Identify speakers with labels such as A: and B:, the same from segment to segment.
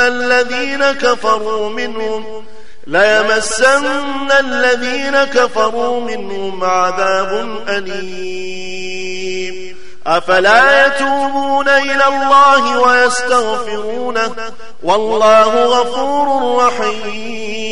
A: ليمسن الذين كفروا منهم ليمسن الذين كفروا منهم عذاب أليم. أفلا يتوبون إلى الله ويستغفرونه؟ والله غفور رحيم.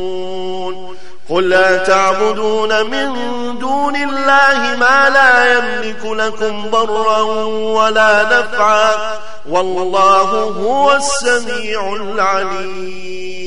A: قل لا تعبدون من دون الله ما لا يملك لكم ضرا ولا نفعا والله هو السميع العليم